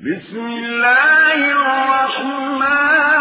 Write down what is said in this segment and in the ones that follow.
بسم الله الرحمن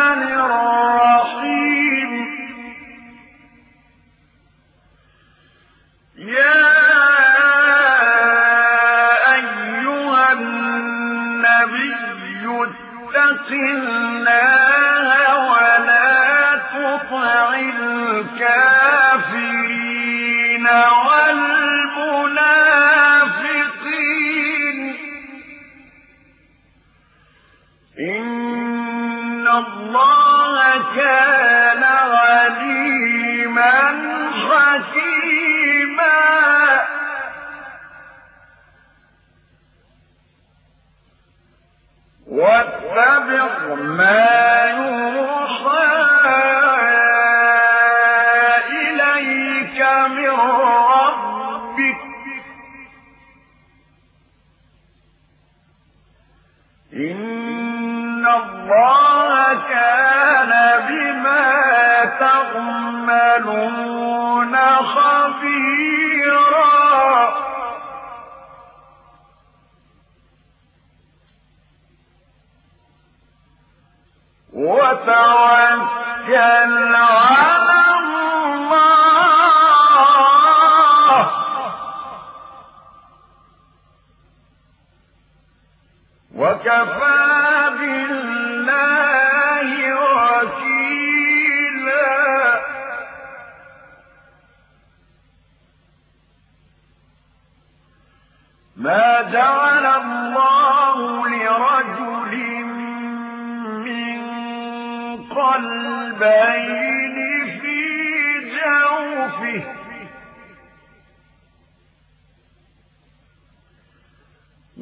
جَنَّةٍ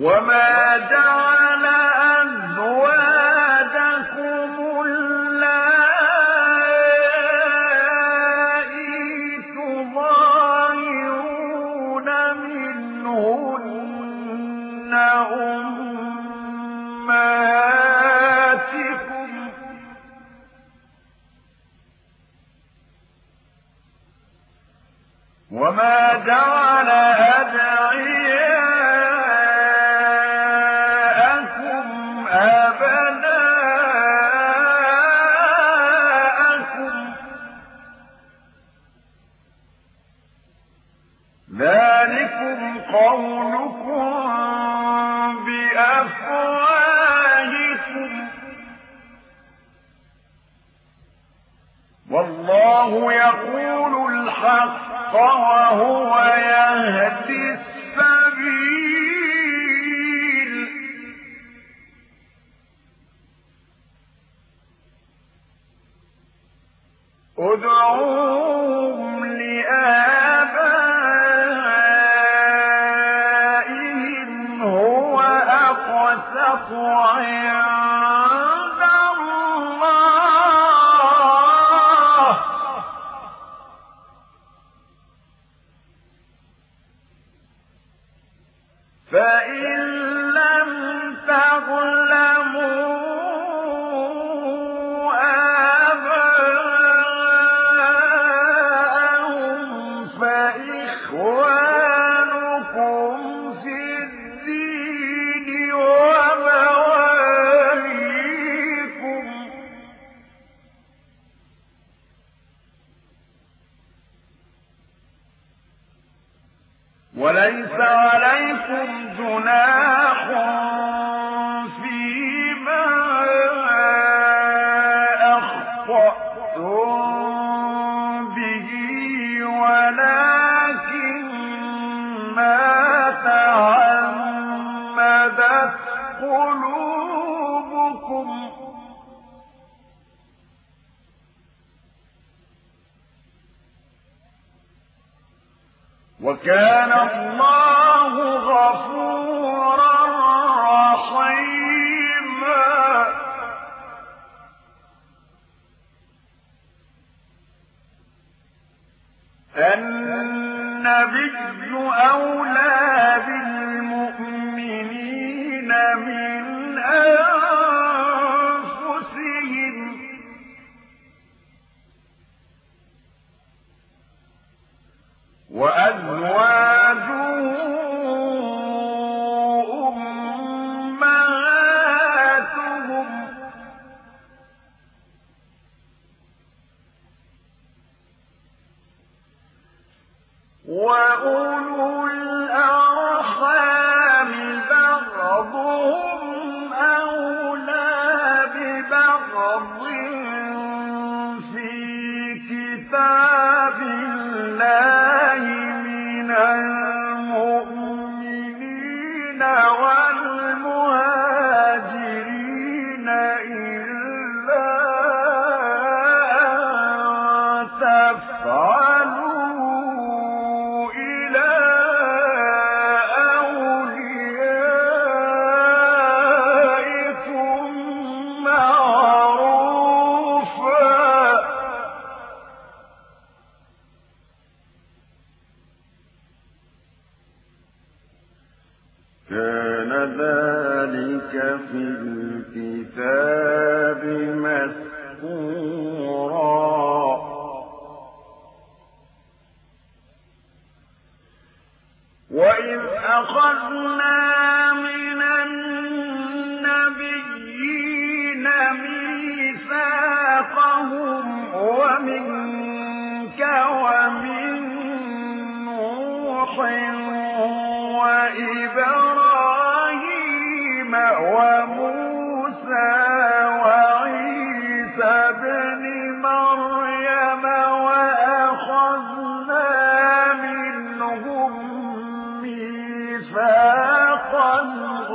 وما جعل أزواجكم اللائي تظاهرون منهن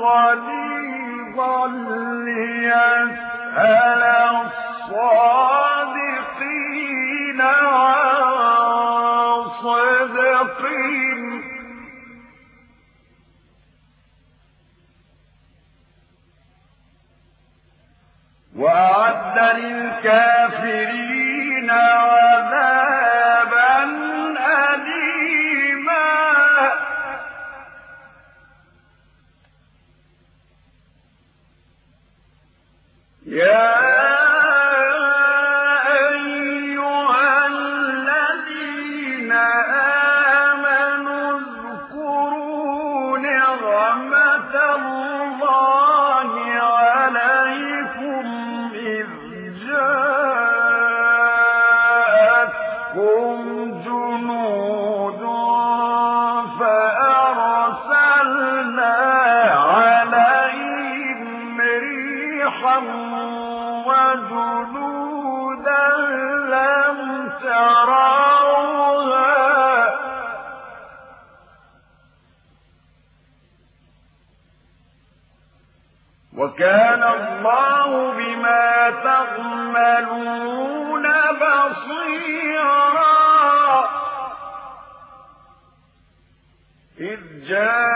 غليظ الصادقين وأعد للكافرين كان الله بما تعملون بصيرا. إذ جاء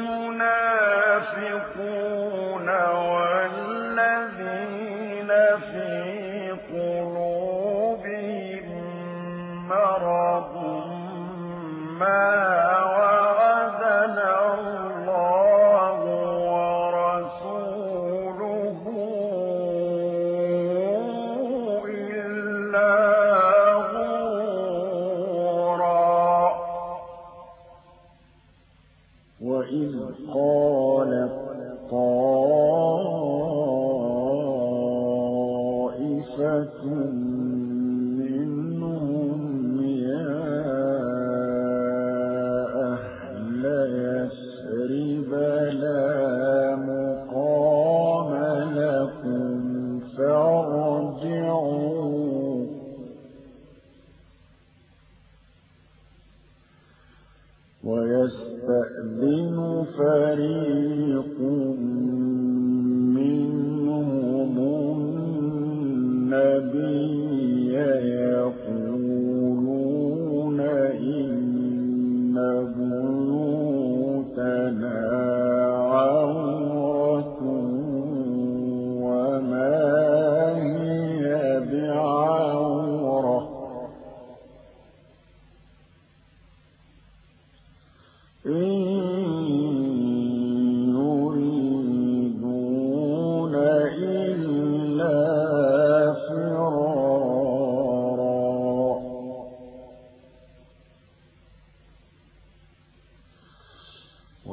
يَسْبِقُونَ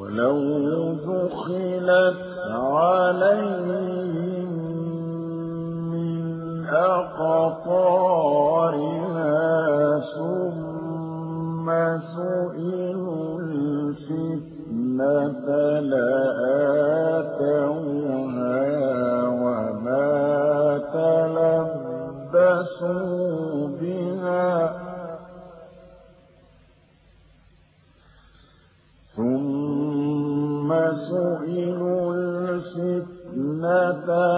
لو دخلت عليهم من أقطارها ثم سئلوا الفتنة لأ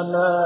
لنا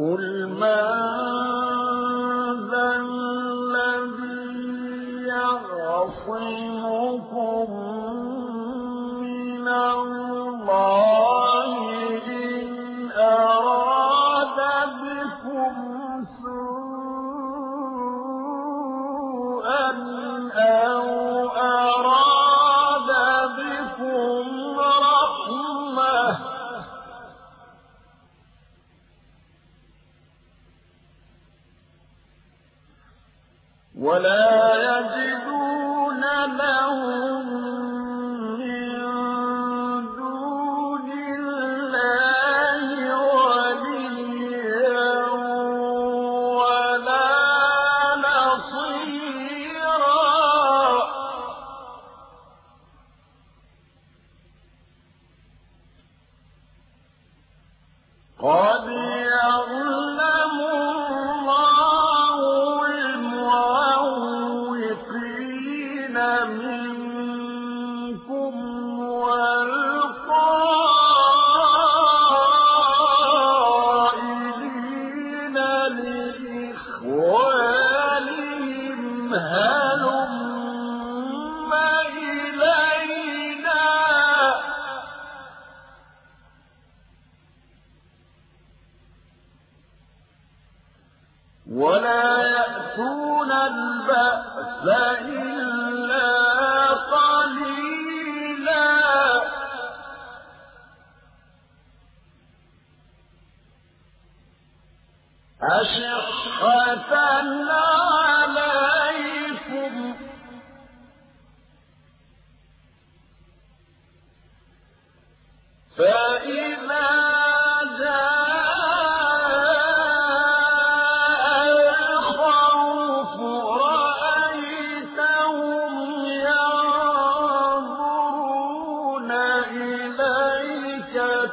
قل ماذا الذي يعصمك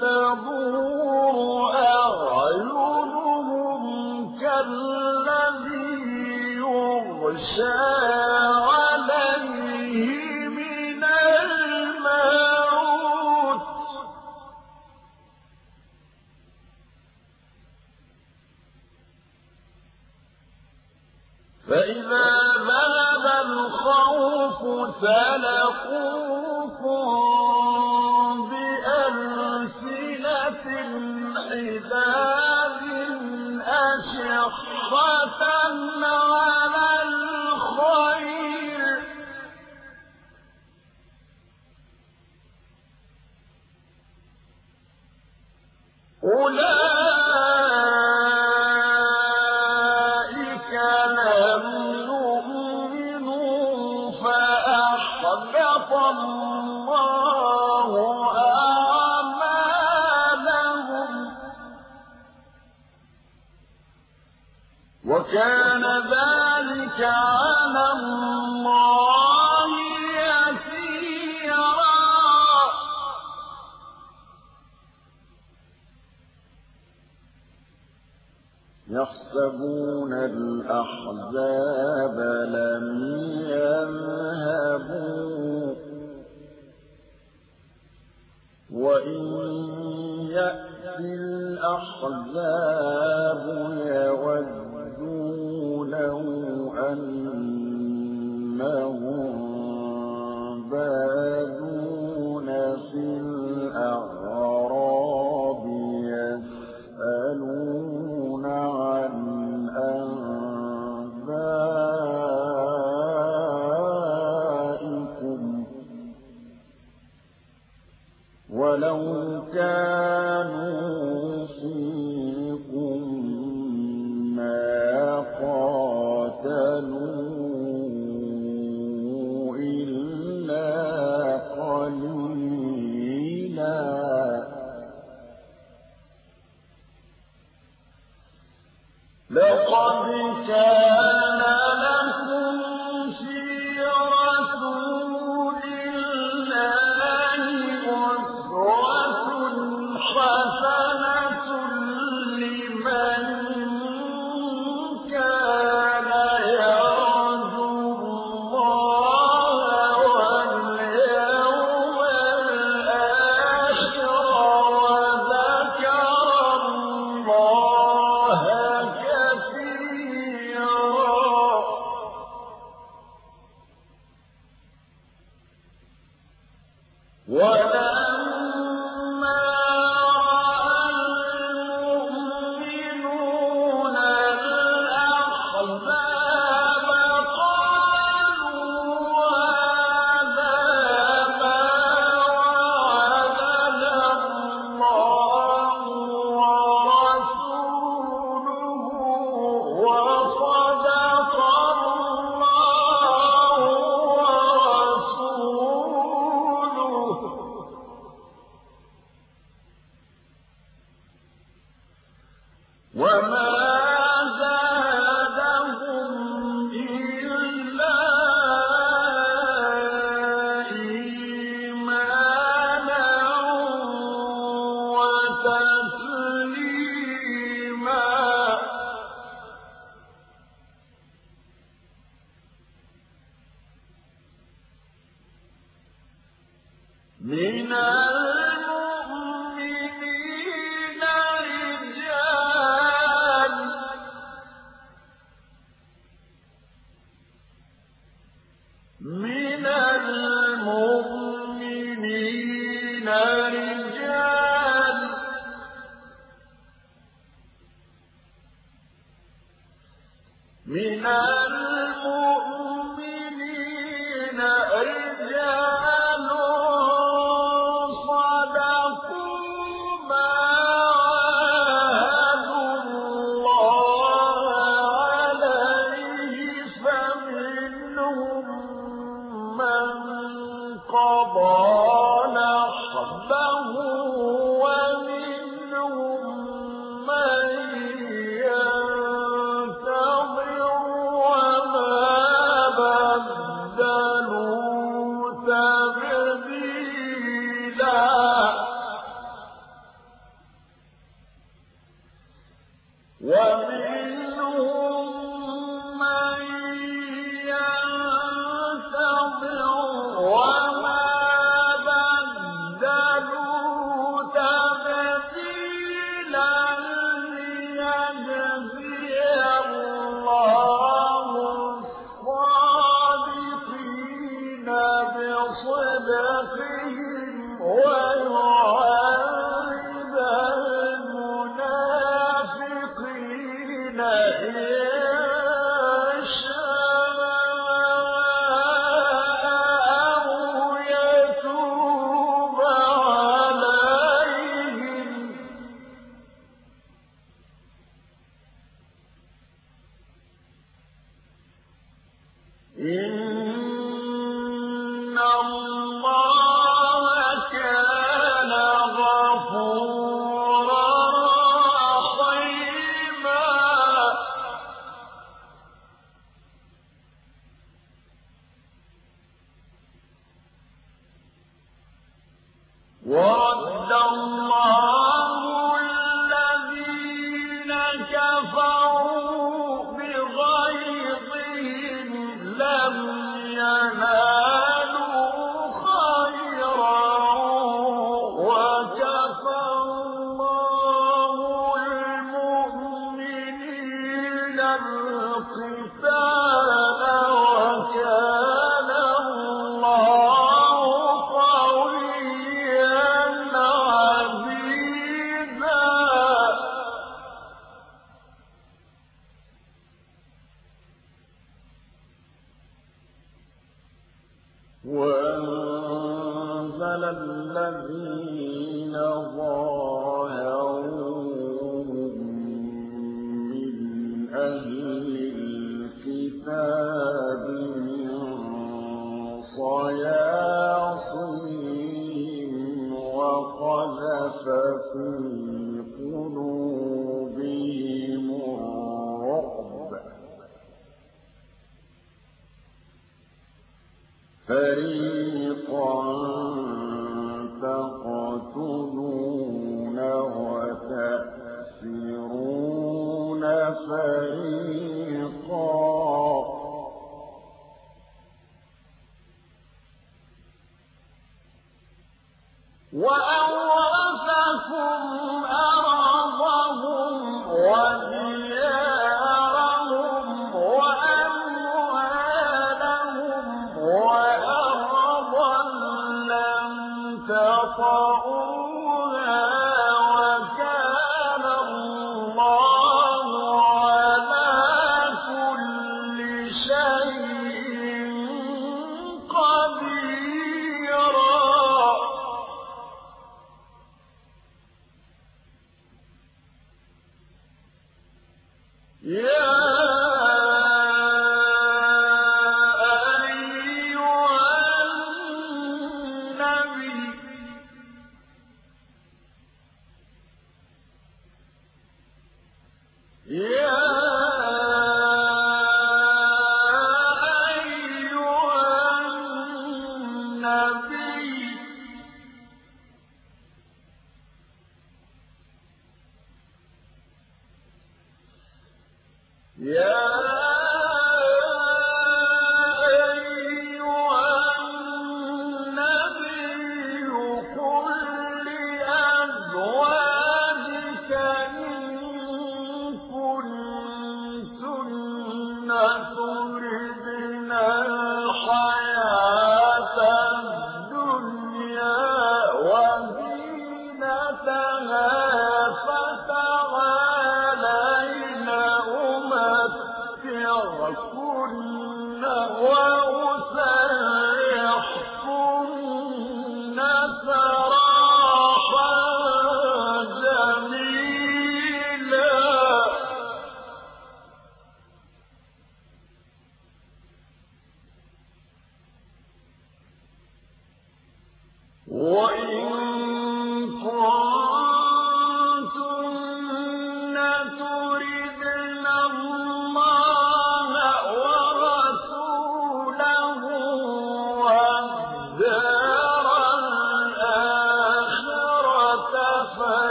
تَدُورُ أَعْيُنُهُمْ كَالَّذِي يُغْشَىٰ يحسبون الأحزاب لم يذهبوا وإن يأتي الأحزاب قليلا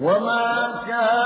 وما كان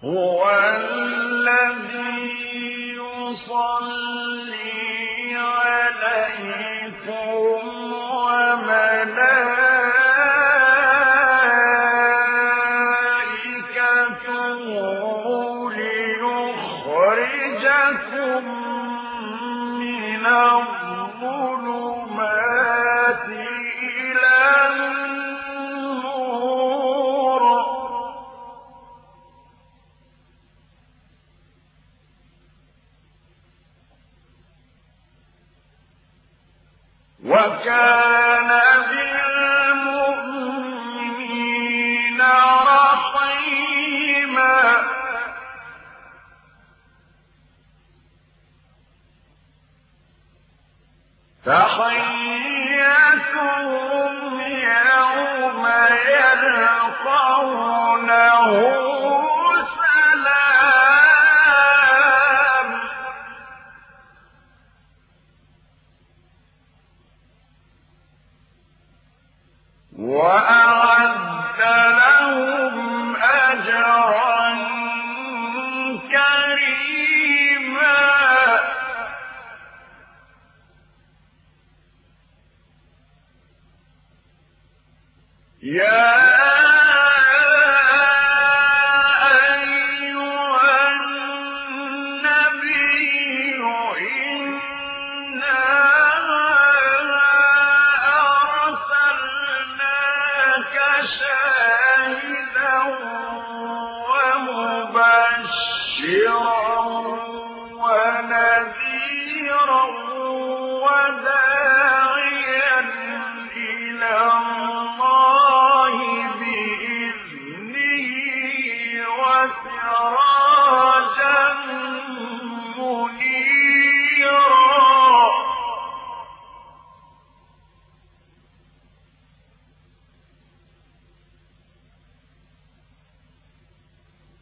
我。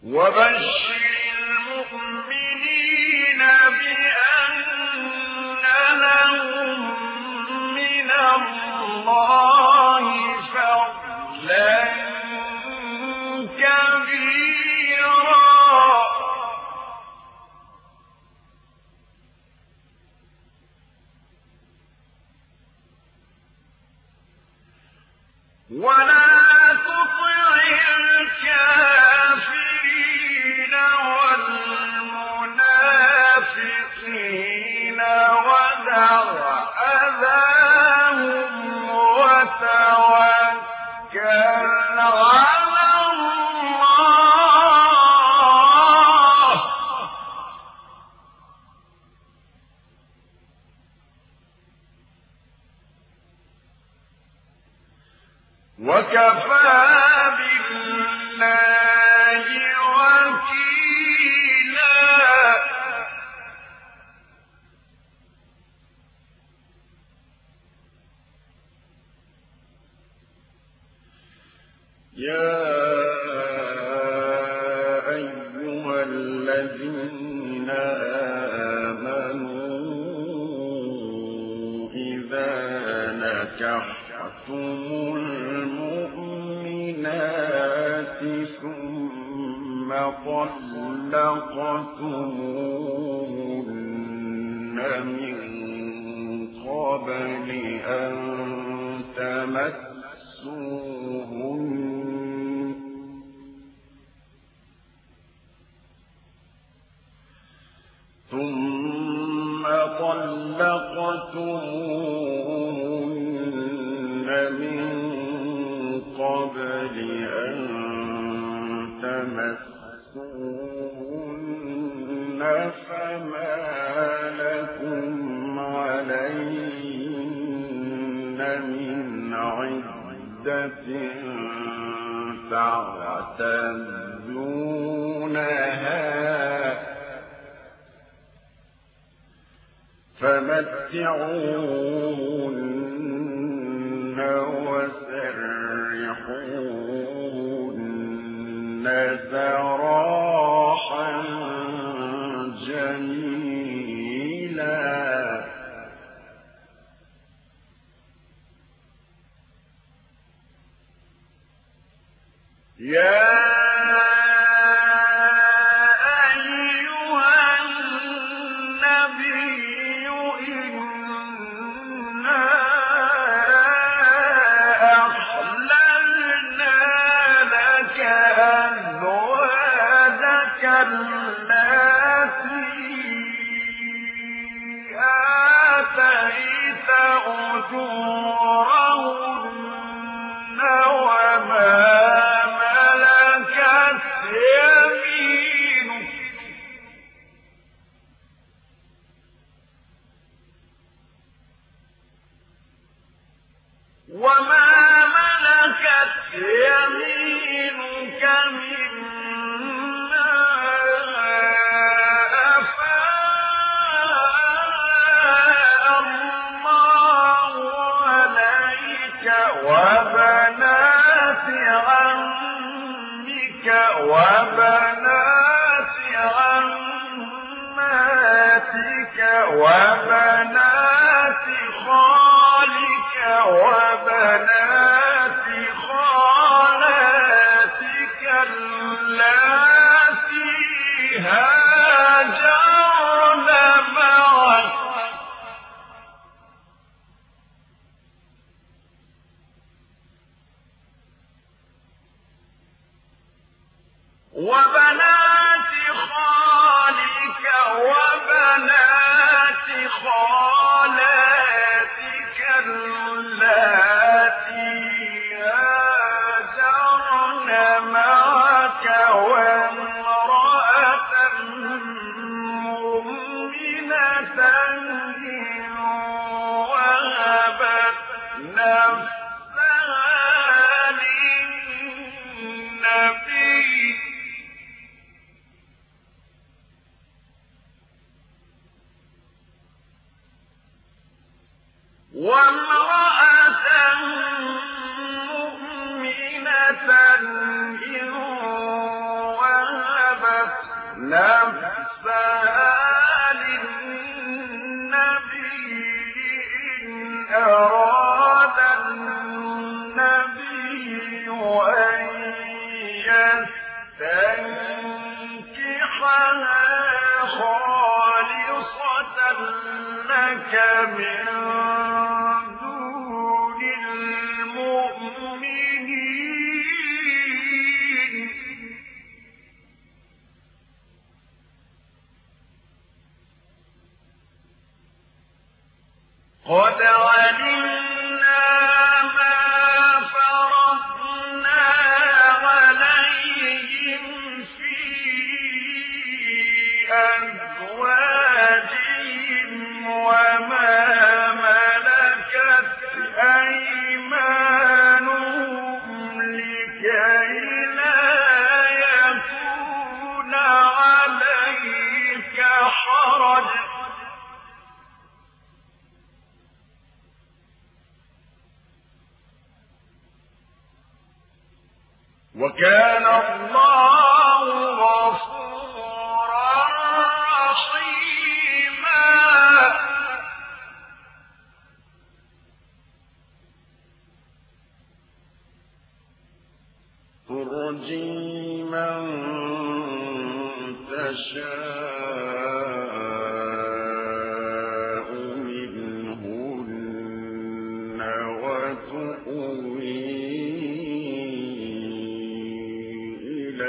وبشر المؤمنين تعتدونها فمتعوهن وسرحوهن سرحا Yeah. ما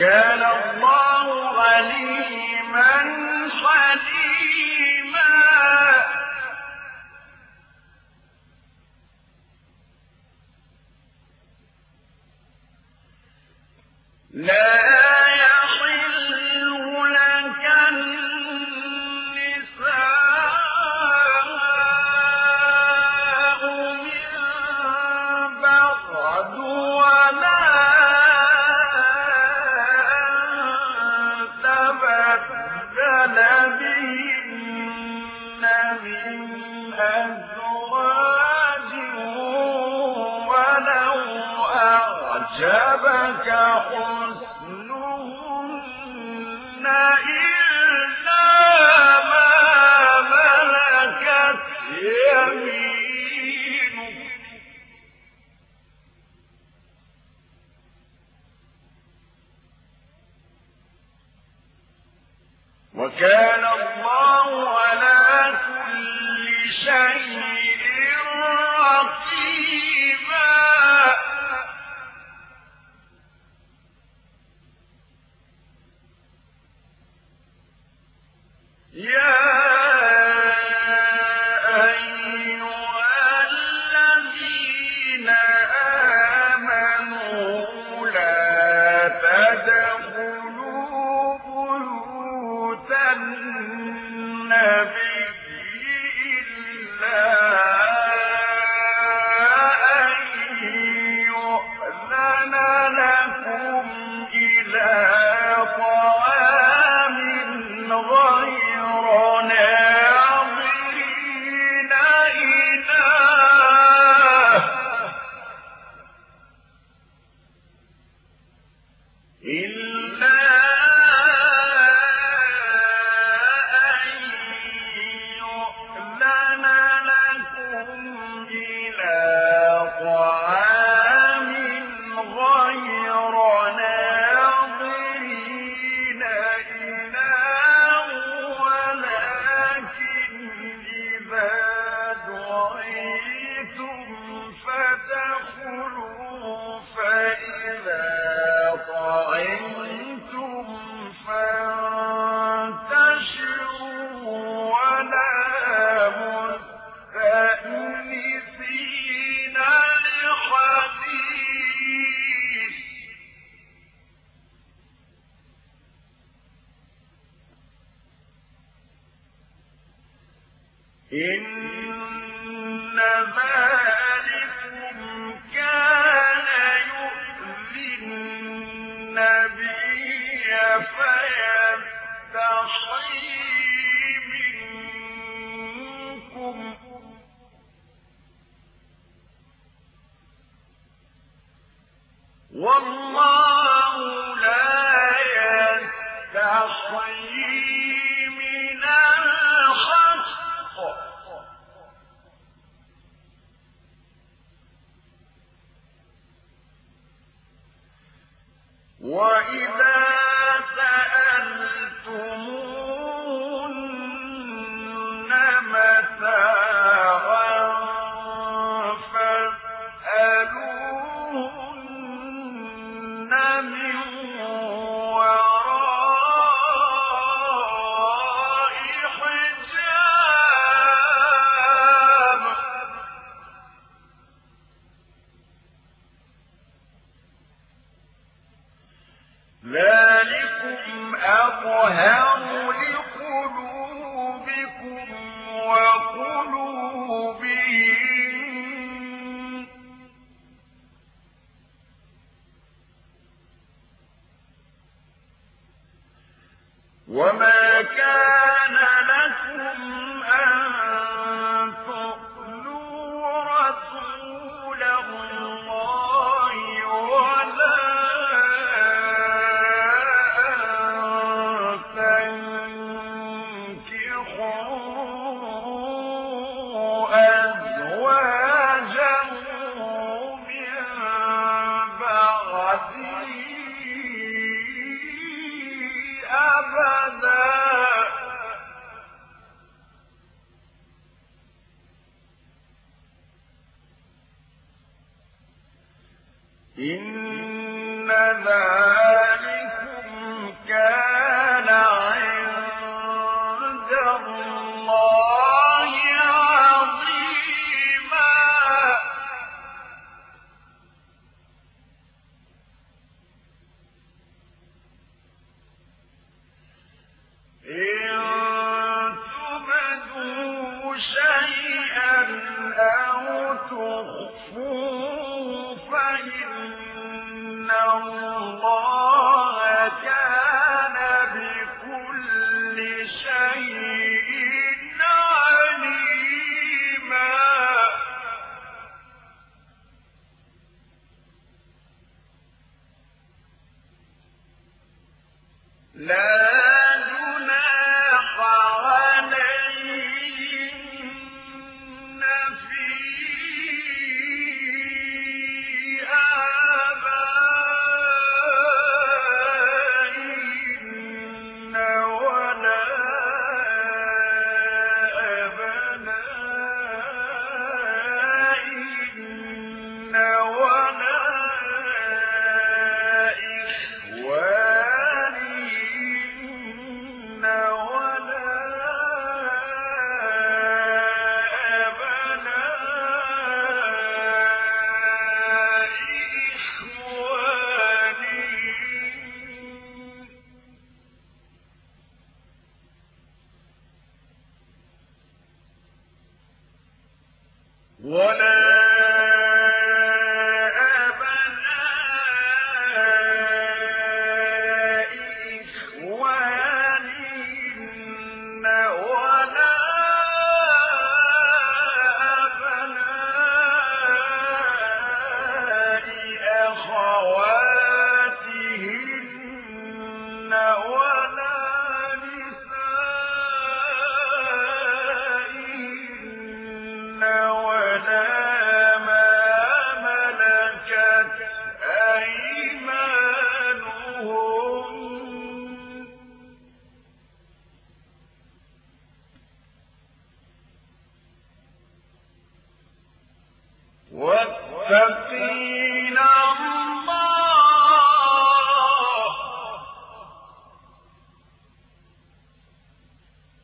وكان وكان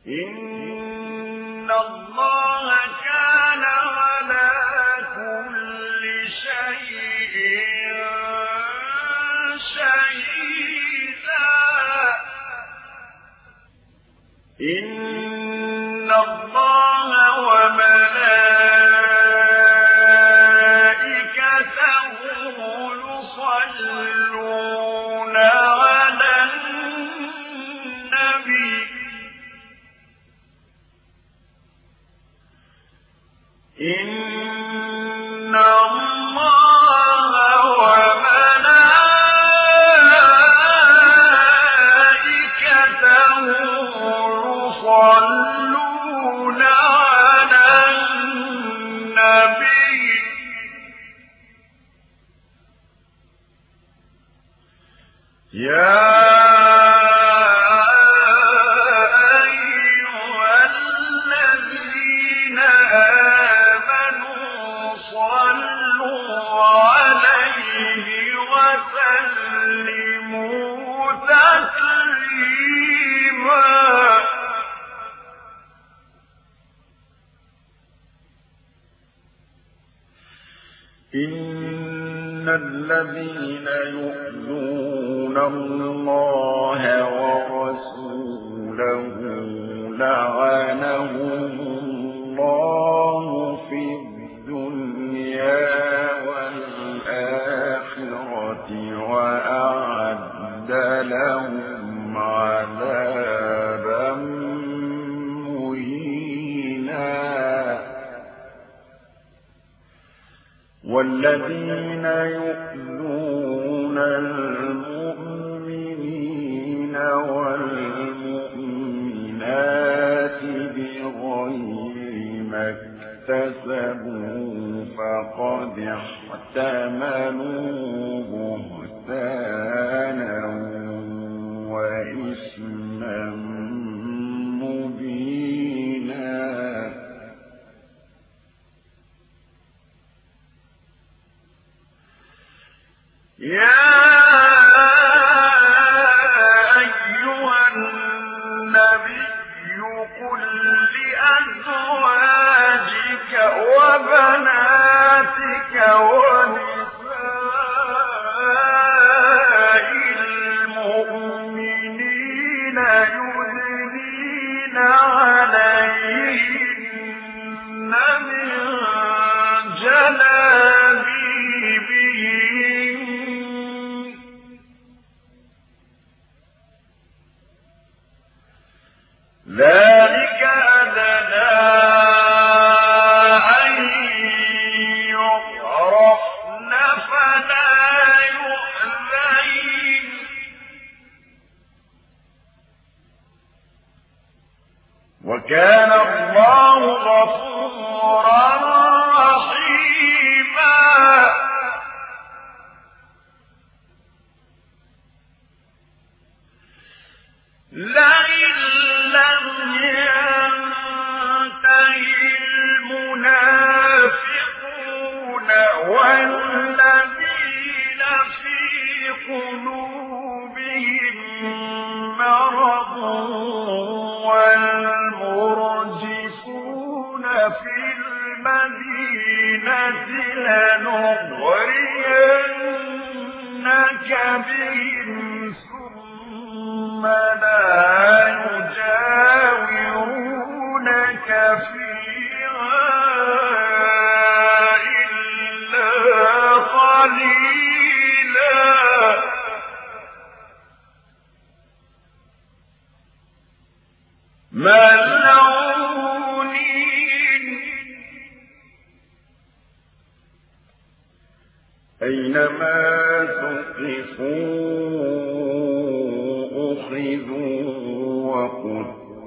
والمؤمنات بغير وإثما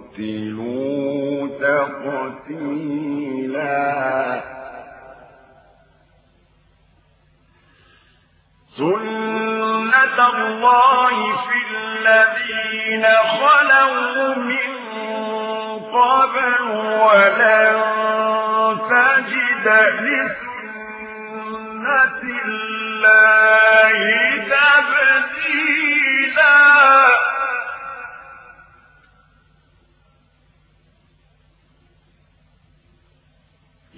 وقتلوا تقتيلا الله في الذين خلوا من قبل ولن تجد لسنة الله تبديلا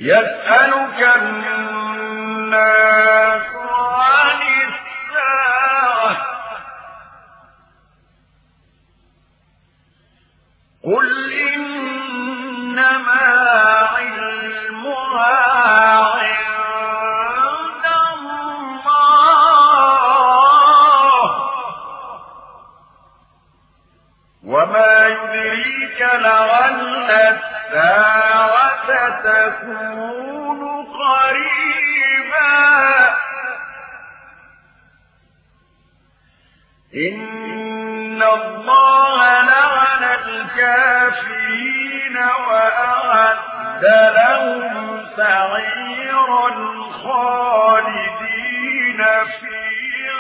يسألك الناس عن الساعة. قل إنما علمها عند الله. وما يدريك لعل الساعة قريبا. إن الله لعن الكافرين وأعد لهم فيها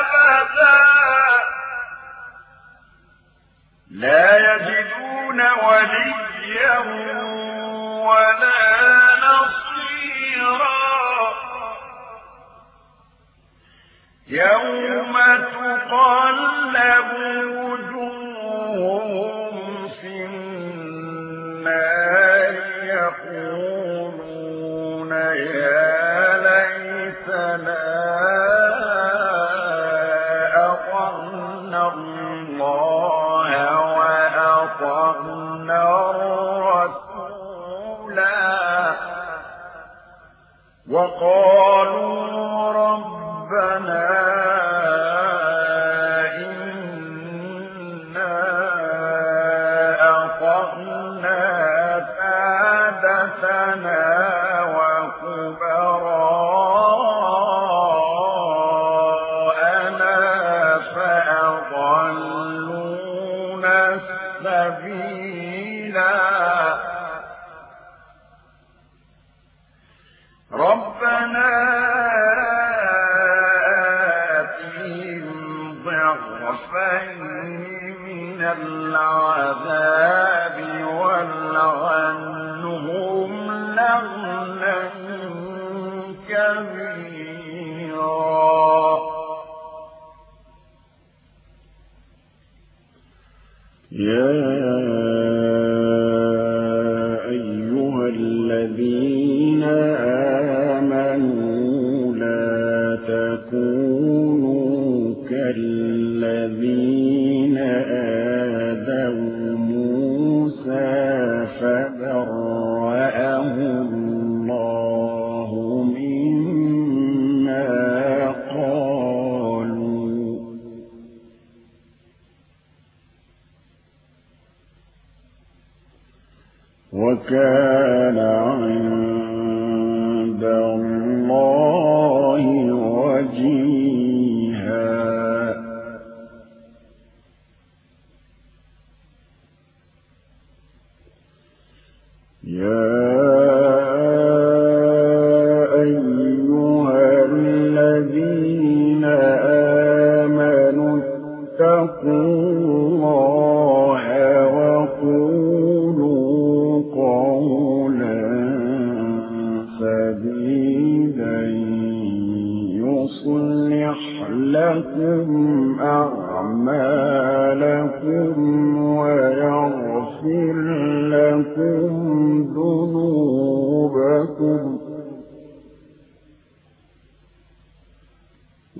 أبدا. لا يجدون وليا ولا نصيرا. يوم تقلب وقالوا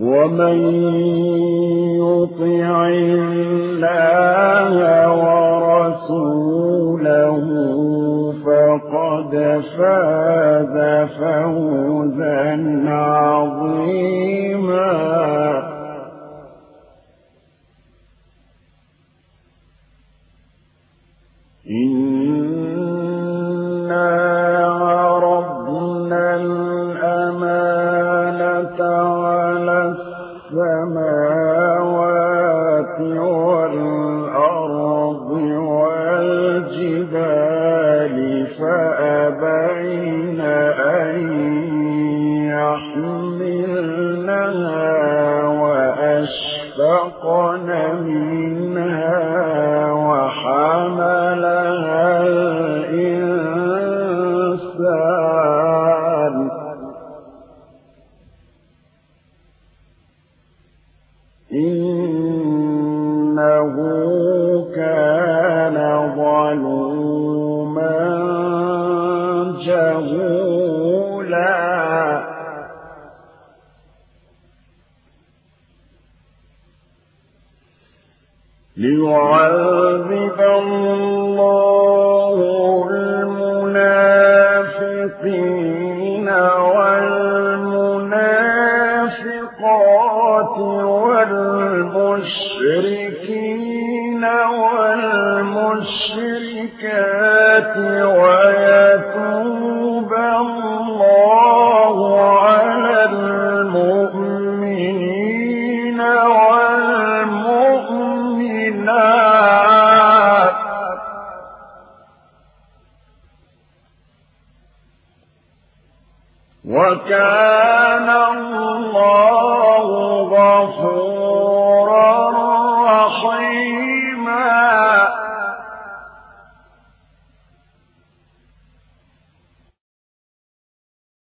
ومن يطع الله ورسوله فقد فاز فوزا عظيما المشركين والمشركات والمشركات